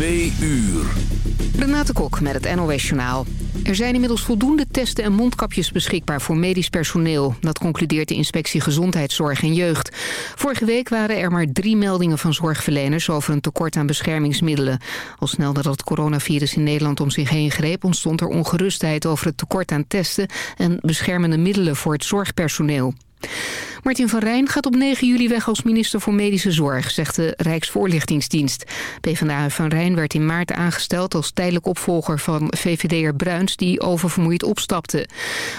Twee uur. Renate Kok met het NOS Journaal. Er zijn inmiddels voldoende testen en mondkapjes beschikbaar voor medisch personeel. Dat concludeert de Inspectie Gezondheidszorg en Jeugd. Vorige week waren er maar drie meldingen van zorgverleners... over een tekort aan beschermingsmiddelen. Al snel nadat het coronavirus in Nederland om zich heen greep... ontstond er ongerustheid over het tekort aan testen... en beschermende middelen voor het zorgpersoneel. Martin van Rijn gaat op 9 juli weg als minister voor Medische Zorg, zegt de Rijksvoorlichtingsdienst. PvdA Van Rijn werd in maart aangesteld als tijdelijk opvolger van VVD'er Bruins, die oververmoeid opstapte.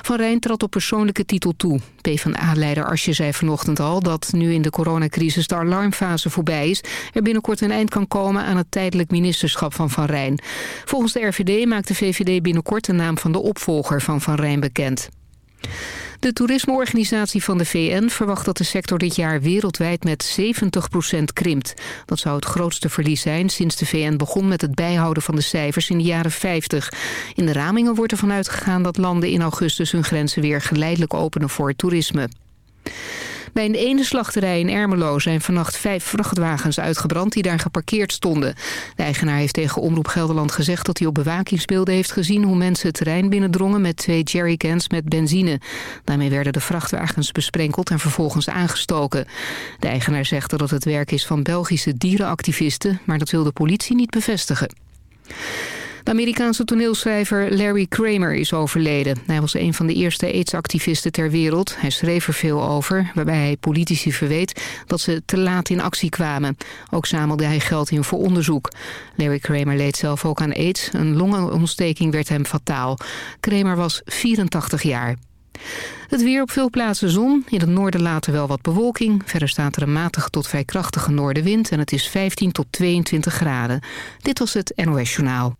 Van Rijn trad op persoonlijke titel toe. PvdA-leider Asje zei vanochtend al dat nu in de coronacrisis de alarmfase voorbij is, er binnenkort een eind kan komen aan het tijdelijk ministerschap van Van Rijn. Volgens de RVD maakt de VVD binnenkort de naam van de opvolger van Van Rijn bekend. De toerismeorganisatie van de VN verwacht dat de sector dit jaar wereldwijd met 70% krimpt. Dat zou het grootste verlies zijn sinds de VN begon met het bijhouden van de cijfers in de jaren 50. In de ramingen wordt ervan uitgegaan dat landen in augustus hun grenzen weer geleidelijk openen voor toerisme. Bij een ene slachterij in Ermelo zijn vannacht vijf vrachtwagens uitgebrand die daar geparkeerd stonden. De eigenaar heeft tegen Omroep Gelderland gezegd dat hij op bewakingsbeelden heeft gezien hoe mensen het terrein binnendrongen met twee jerrycans met benzine. Daarmee werden de vrachtwagens besprenkeld en vervolgens aangestoken. De eigenaar zegt dat het werk is van Belgische dierenactivisten, maar dat wil de politie niet bevestigen. De Amerikaanse toneelschrijver Larry Kramer is overleden. Hij was een van de eerste AIDS-activisten ter wereld. Hij schreef er veel over, waarbij hij politici verweet dat ze te laat in actie kwamen. Ook zamelde hij geld in voor onderzoek. Larry Kramer leed zelf ook aan AIDS. Een longenontsteking werd hem fataal. Kramer was 84 jaar. Het weer op veel plaatsen zon. In het noorden later wel wat bewolking. Verder staat er een matige tot vrij krachtige noordenwind... en het is 15 tot 22 graden. Dit was het NOS Journaal.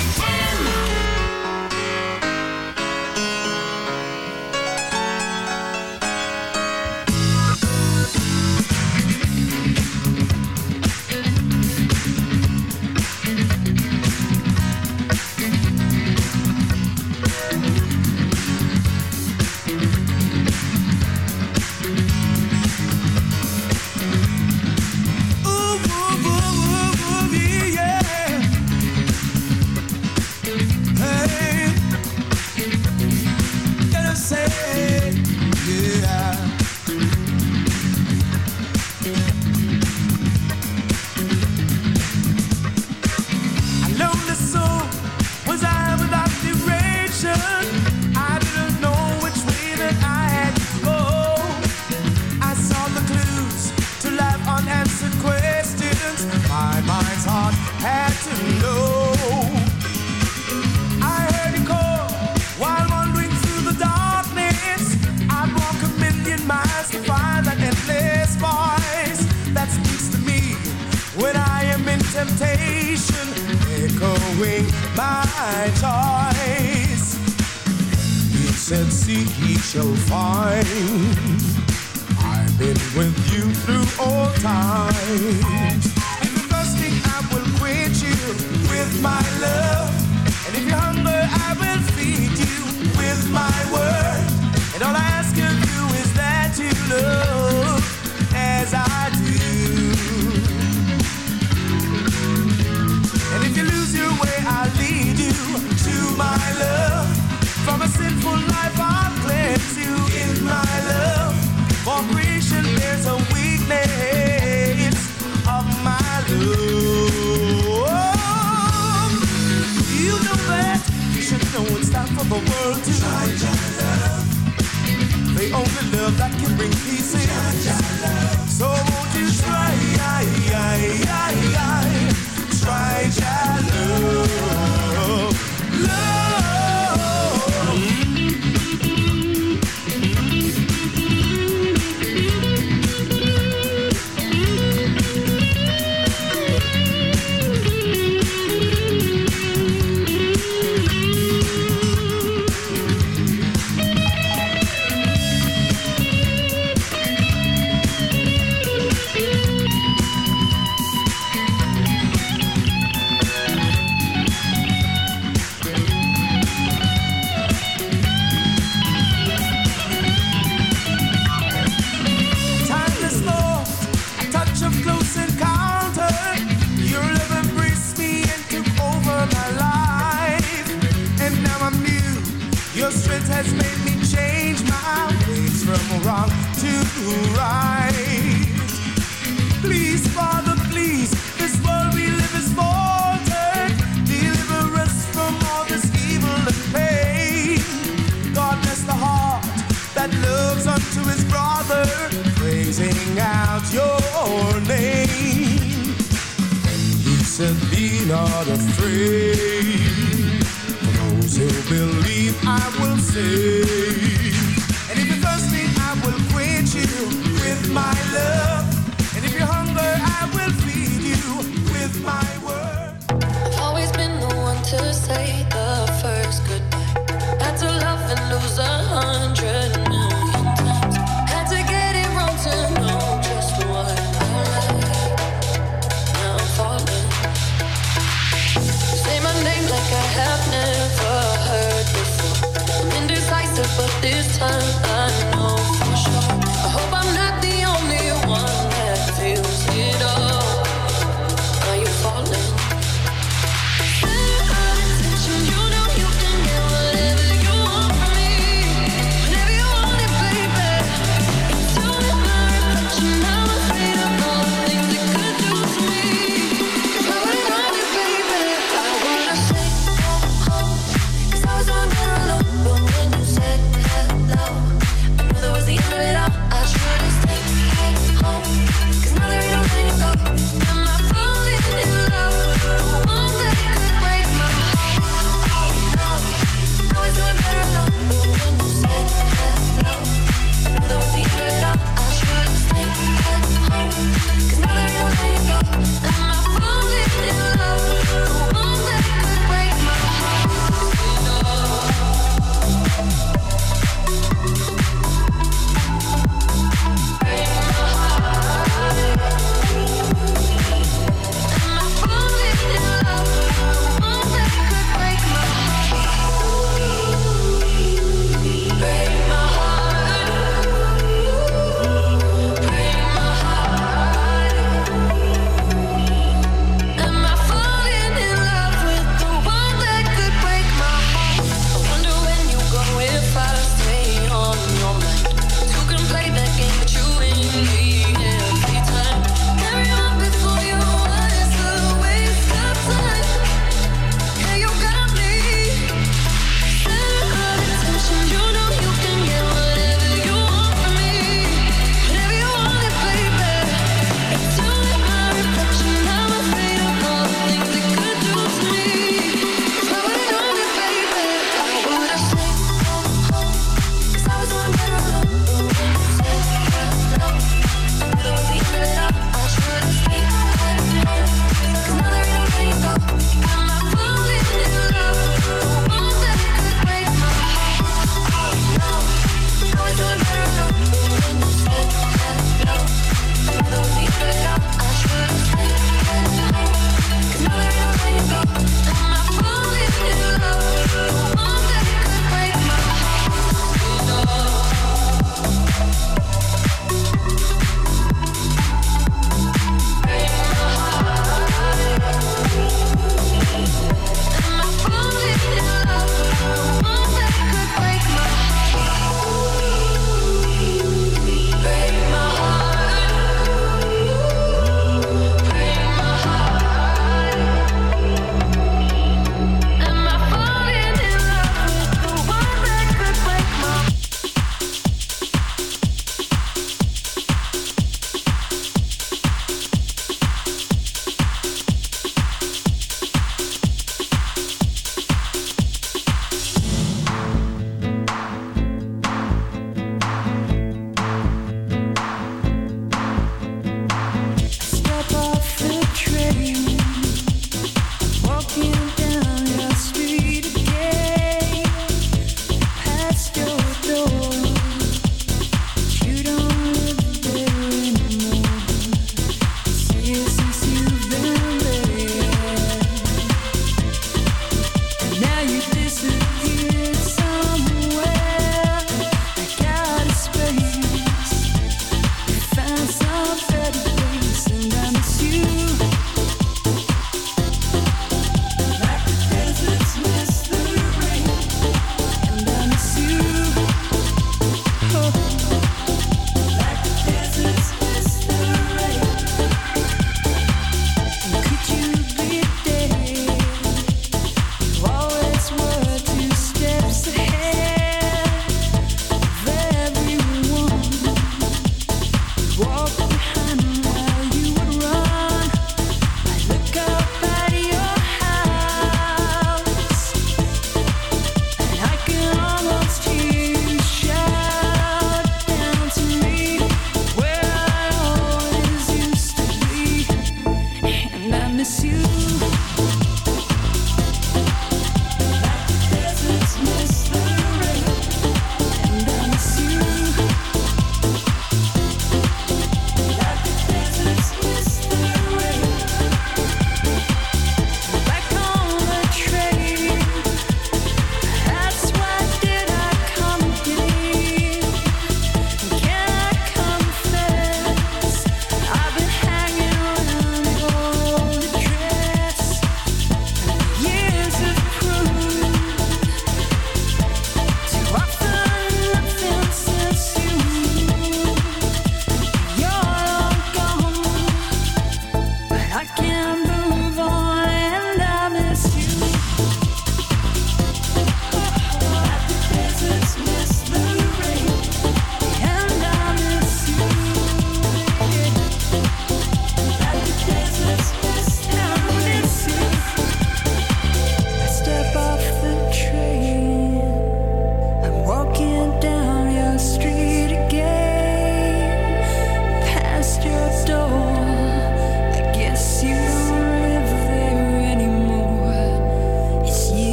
only love that can bring peace in. Cha-cha love. not afraid. For those who believe, I will save. And if you're thirsty, I will quench you with my love. And if you're hungry, I will feed you with my word. I've always been the one to say the first goodbye. Had to love and lose a hundred. this time.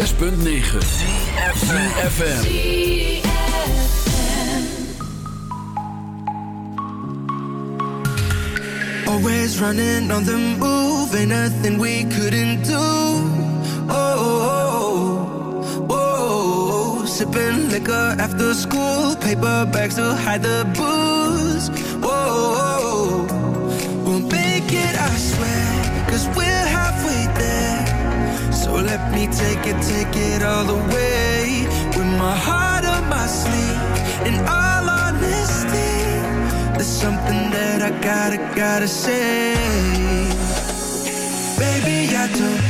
106.9 Always running on the move, ain't nothing we couldn't do. Oh, oh, oh, oh sipping liquor after school, paper bags to hide the booze. take it, take it all away. With my heart on my sleeve, in all honesty, there's something that I gotta, gotta say. Baby, I don't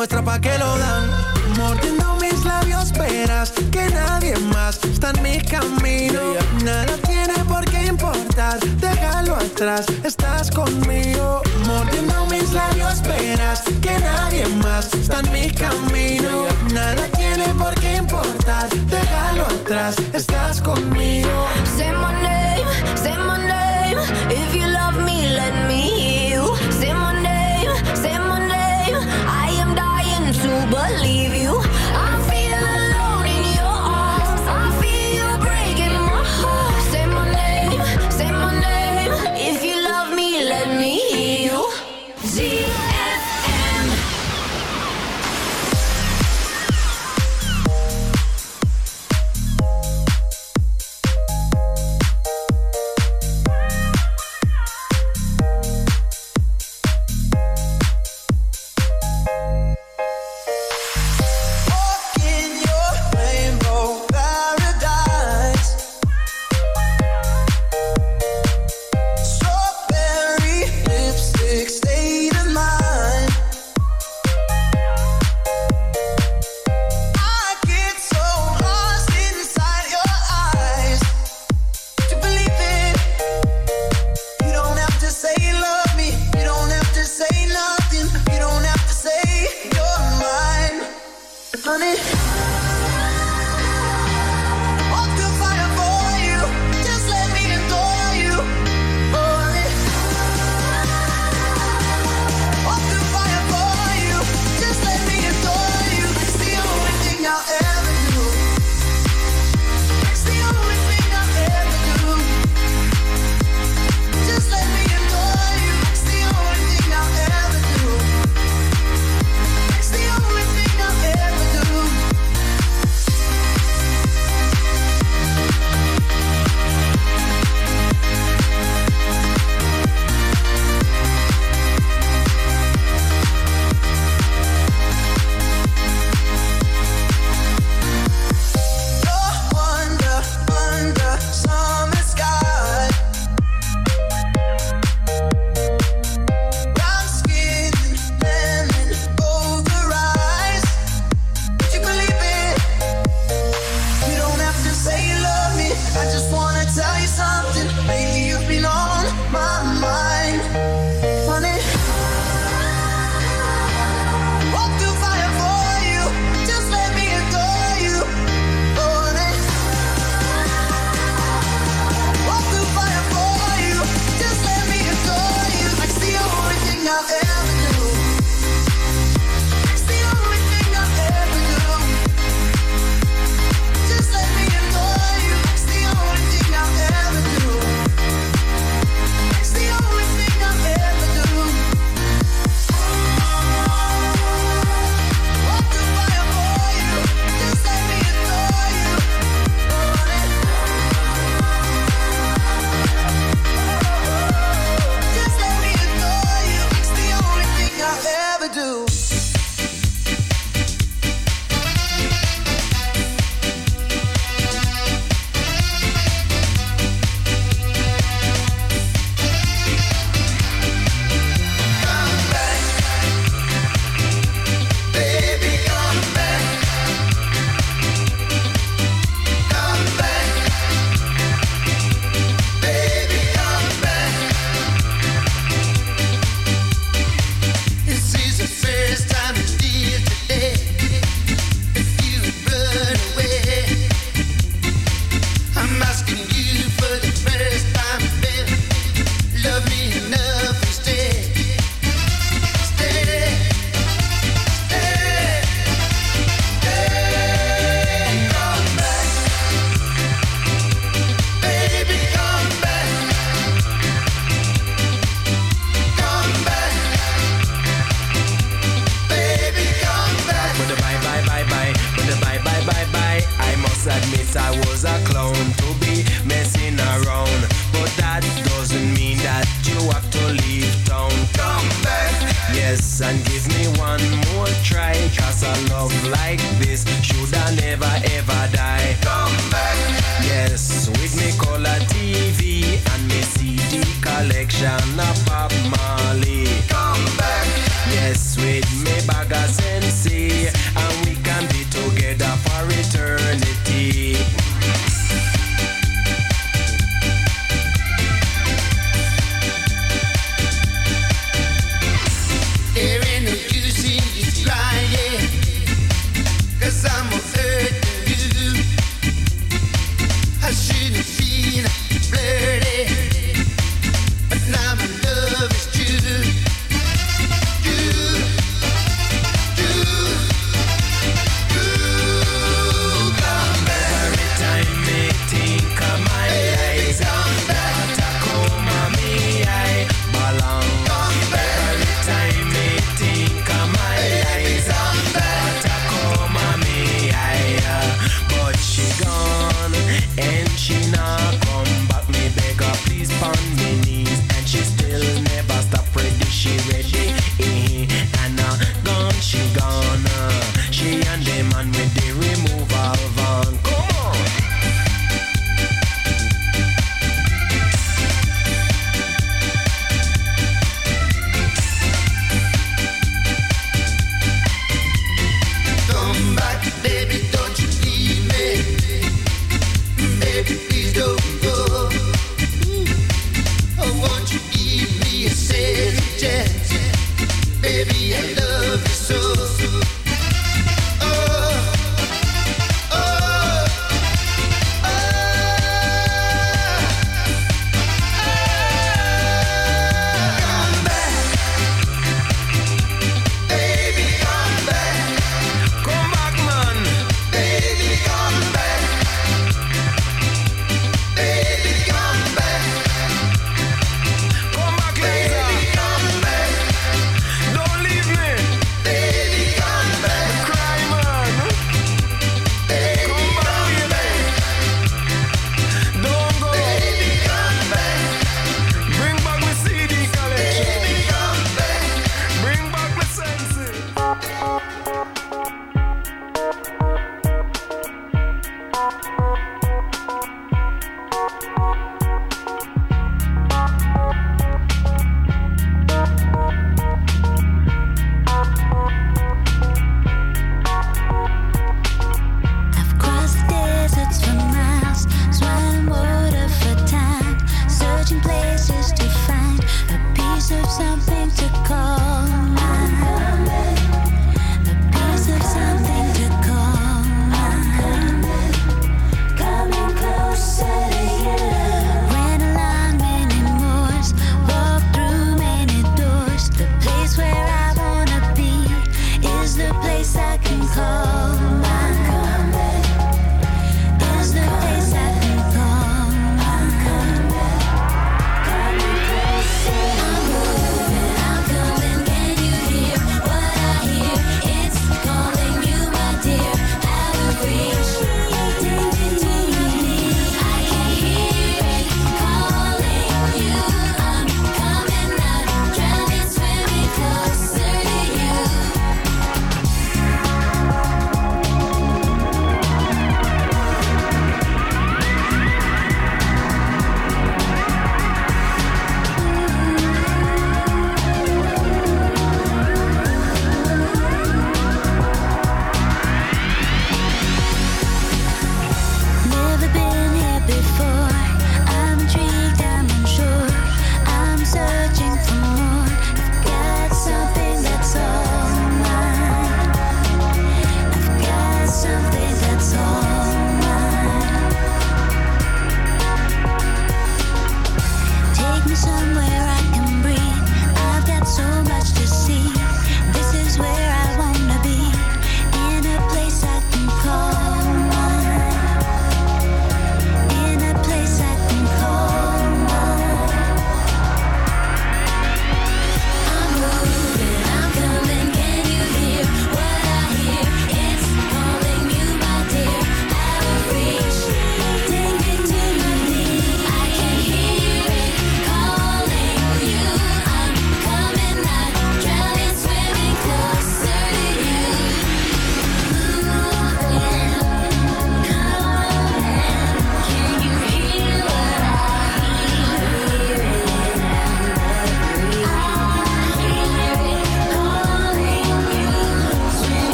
muestra pa' que lo dan. Mordiendo mis labios, verás que nadie más está en mi camino. Nada tiene por qué importar, déjalo atrás, estás conmigo. Mordiendo mis labios, verás que nadie más está en mi camino. Nada tiene por qué importar, déjalo atrás, estás conmigo.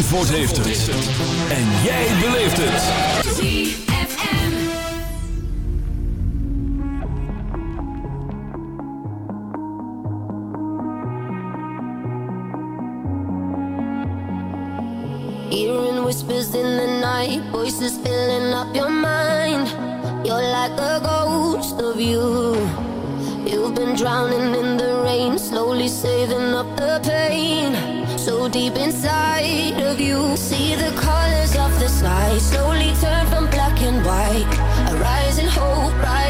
Zandvoort heeft het. En jij beleeft het. ZFM. Hearing whispers in the night. Voices filling up your mind. You're like a ghost of you. You've been drowning in the rain. Slowly saving up the pain deep inside of you. See the colors of the sky slowly turn from black and white. A rising hope, rising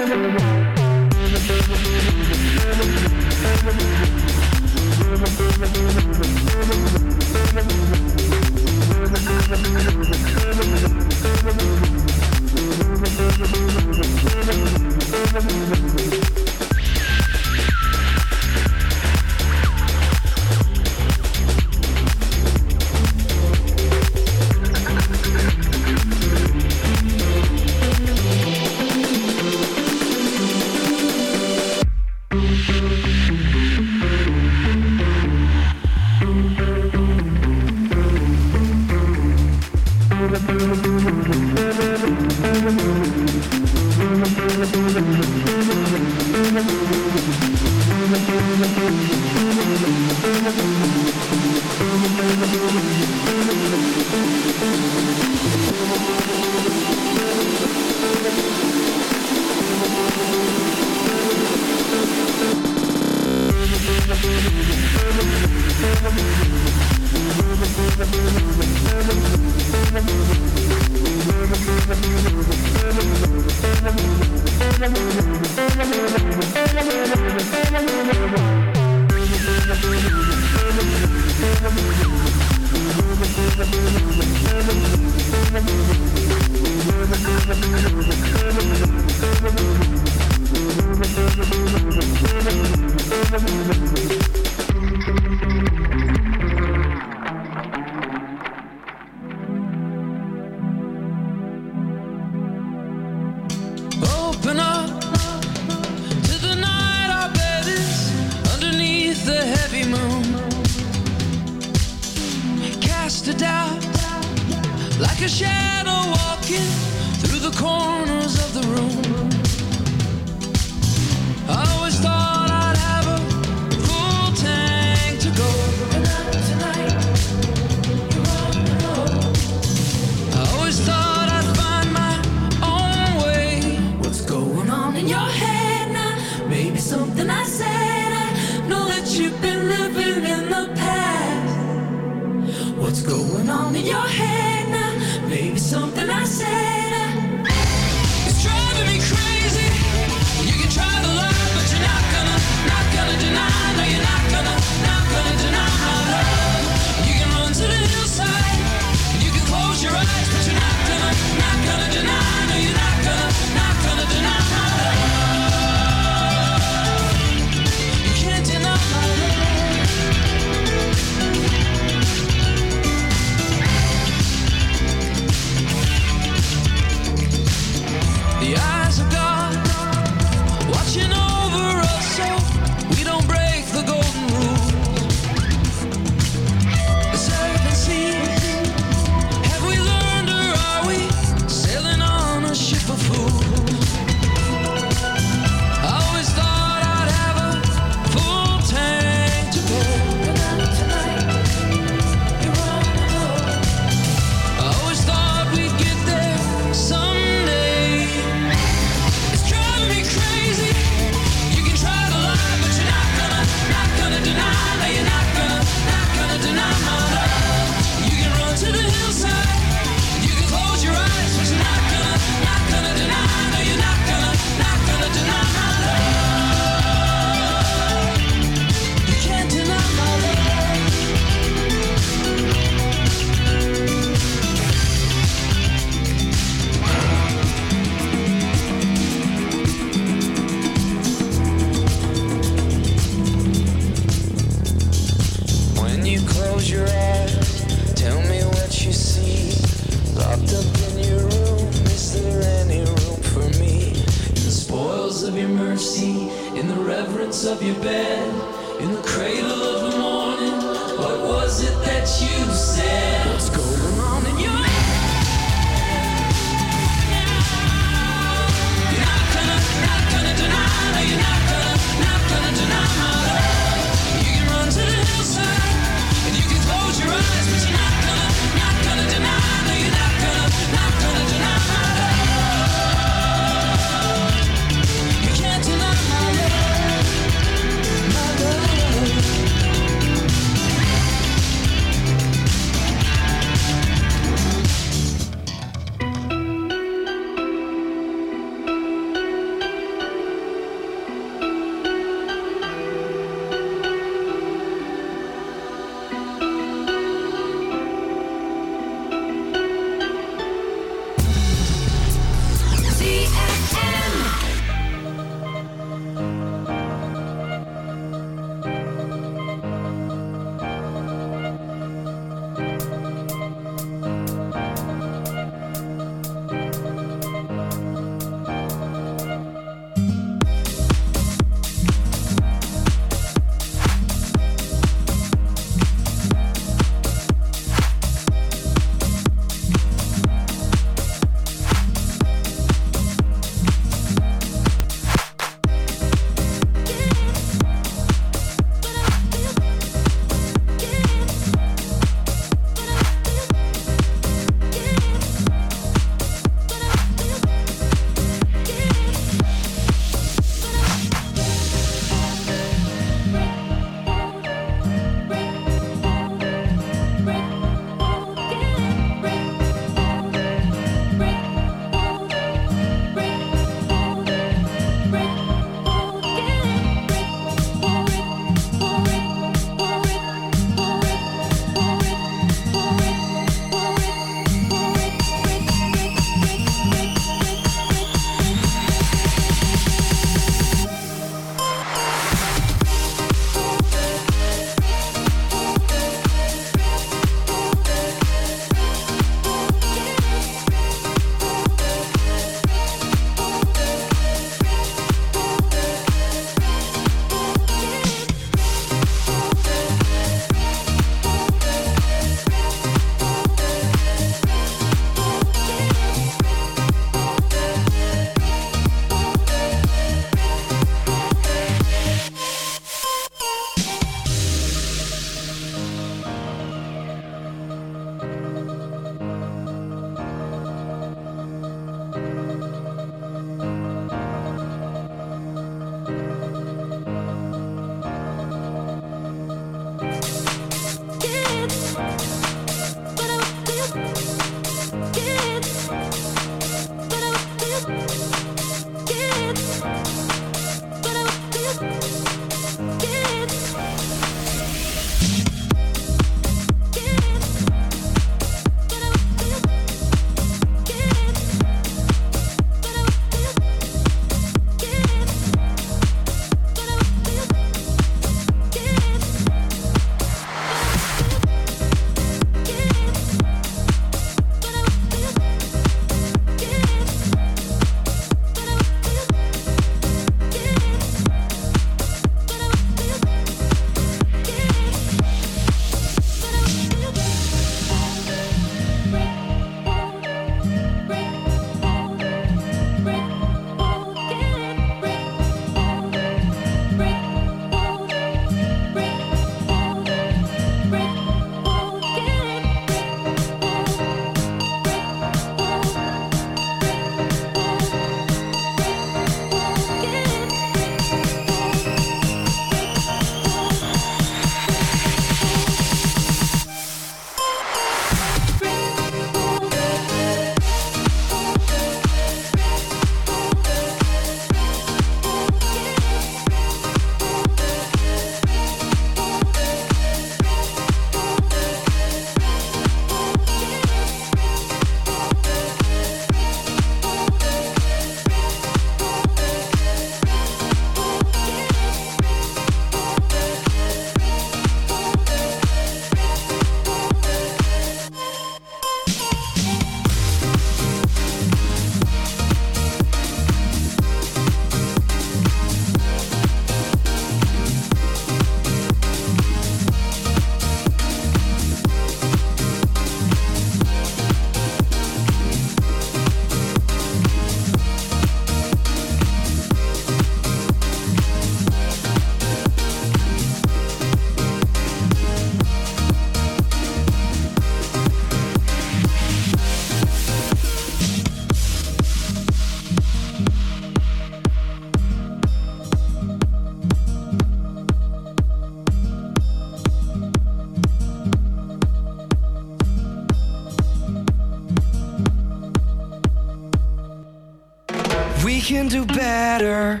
do better.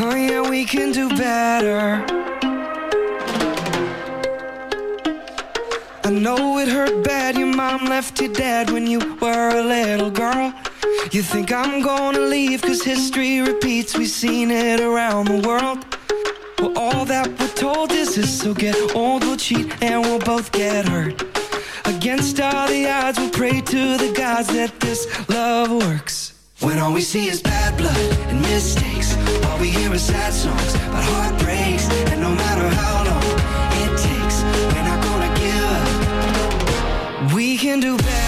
Oh, yeah, we can do better. I know it hurt bad. Your mom left you dead when you were a little girl. You think I'm gonna leave cause history repeats. We've seen it around the world. Well, all that we're told is this. So get old, we'll cheat, and we'll both get hurt. Against all the odds, we'll pray to the gods that this love works. When all we see is bad blood and mistakes, all we hear is sad songs about heartbreaks. And no matter how long it takes, we're not gonna give up. We can do better.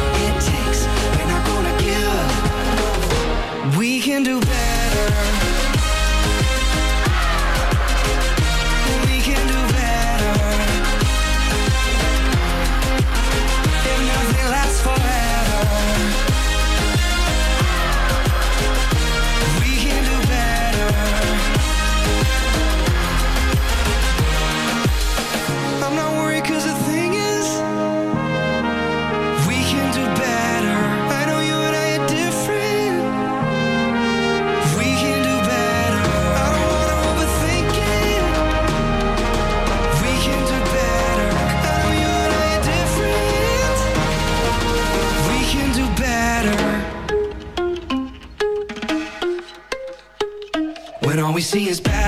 We can do better.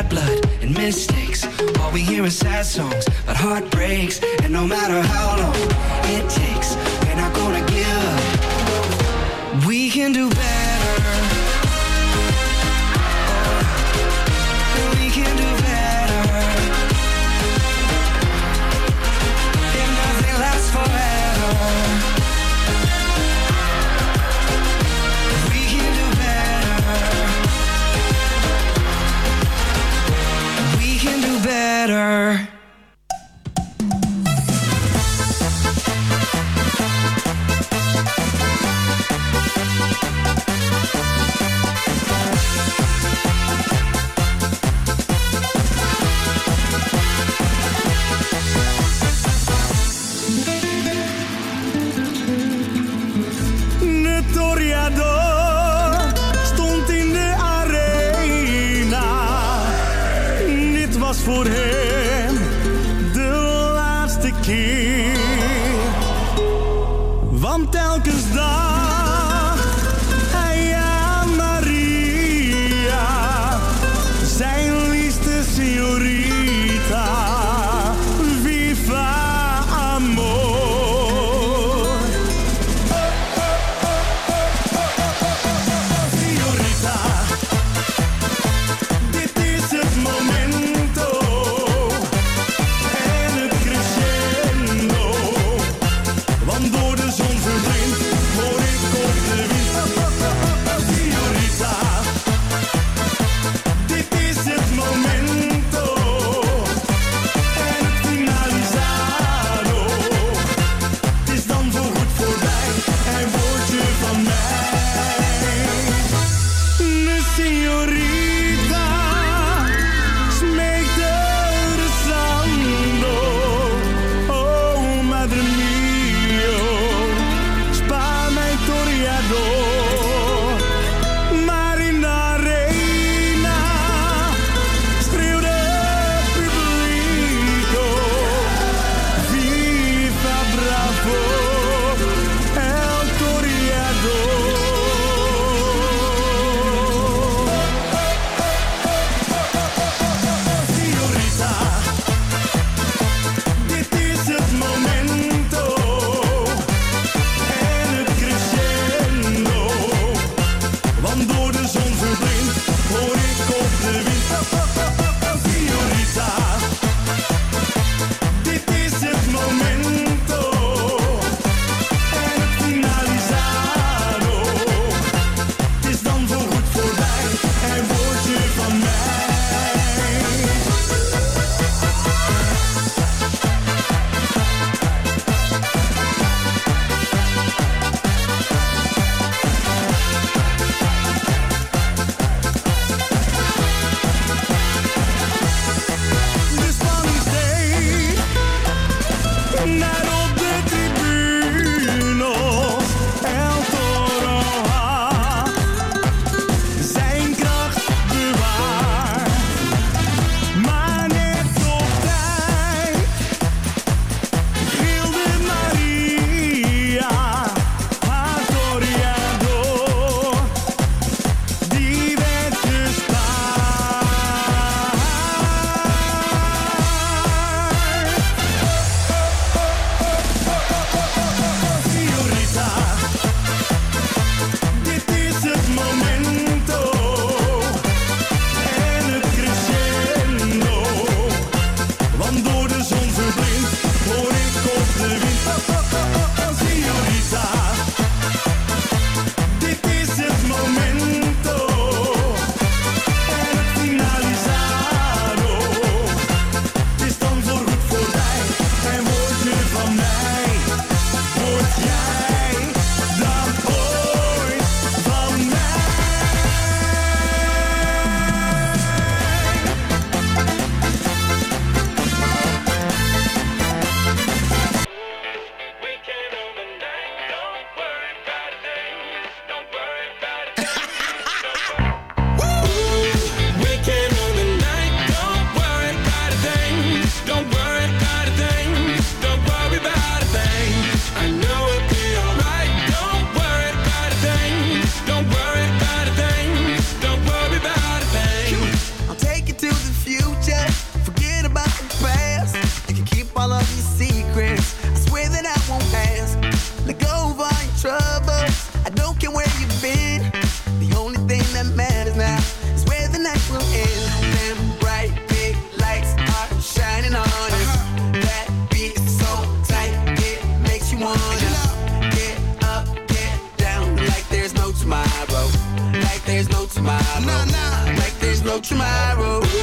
Bad blood and mistakes, all we hear is sad songs about heartbreaks. And no matter how long tomorrow.